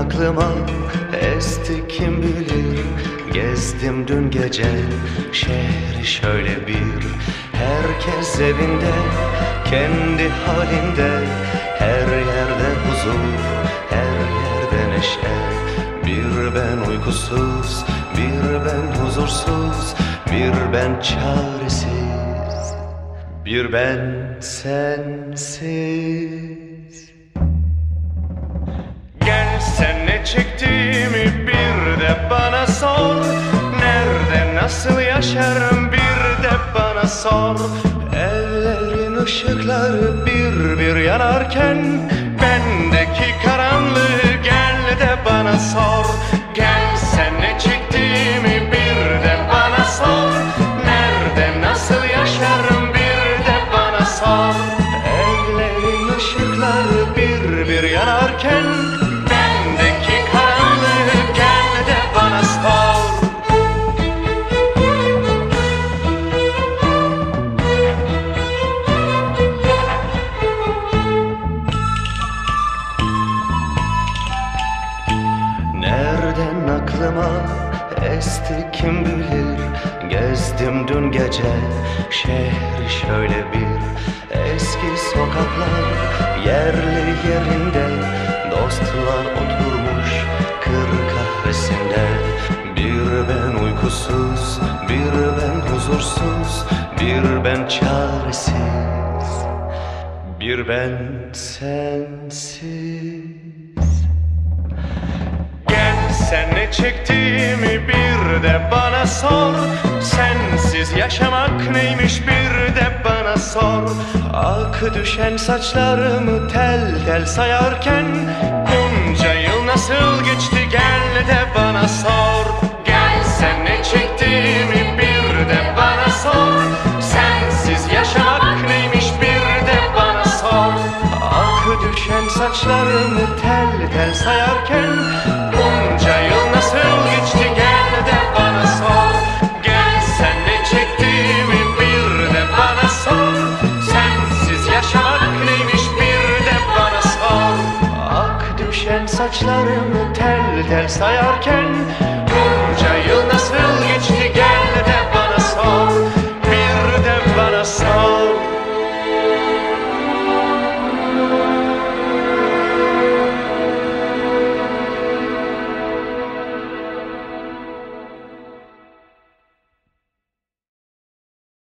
aklıma esti kim bilir? Gezdim dün gece şehri şöyle bir. Herkes evinde kendi halinde. Her yerde huzur her yerde neşe. Bir ben uykusuz bir ben huzursuz. Bir ben çaresiz bir ben sensiz çektiğimi bir de bana sor. Nerede nasıl yaşarım bir de bana sor. Evlerin ışıkları bir bir yanarken Bendeki karanlığı gel de bana sor. Gel sen ne çektiğimi bir de bana sor. Nerede nasıl yaşarım bir de bana sor. Evlerin ışıkları bir bir yanarken esti kim bilir? Gezdim dün gece şehri şöyle bir. Eski sokaklar yerli yerinde Dostlar oturmuş kır kahvesinde. Bir ben uykusuz, bir ben huzursuz Bir ben çaresiz, bir ben sensiz ne çektiğimi bir de bana sor. Sensiz yaşamak neymiş bir de bana sor. Ak düşen saçlarımı tel tel sayarken Bunca yıl nasıl geçti gel de bana sor. Gel sen ne çektiğimi bir de bana sor. Sensiz yaşamak neymiş bir de bana sor. Ak düşen saçlarımı tel tel sayarken düşen saçlarımı tel tel sayarken Bunca yıl nasıl geçti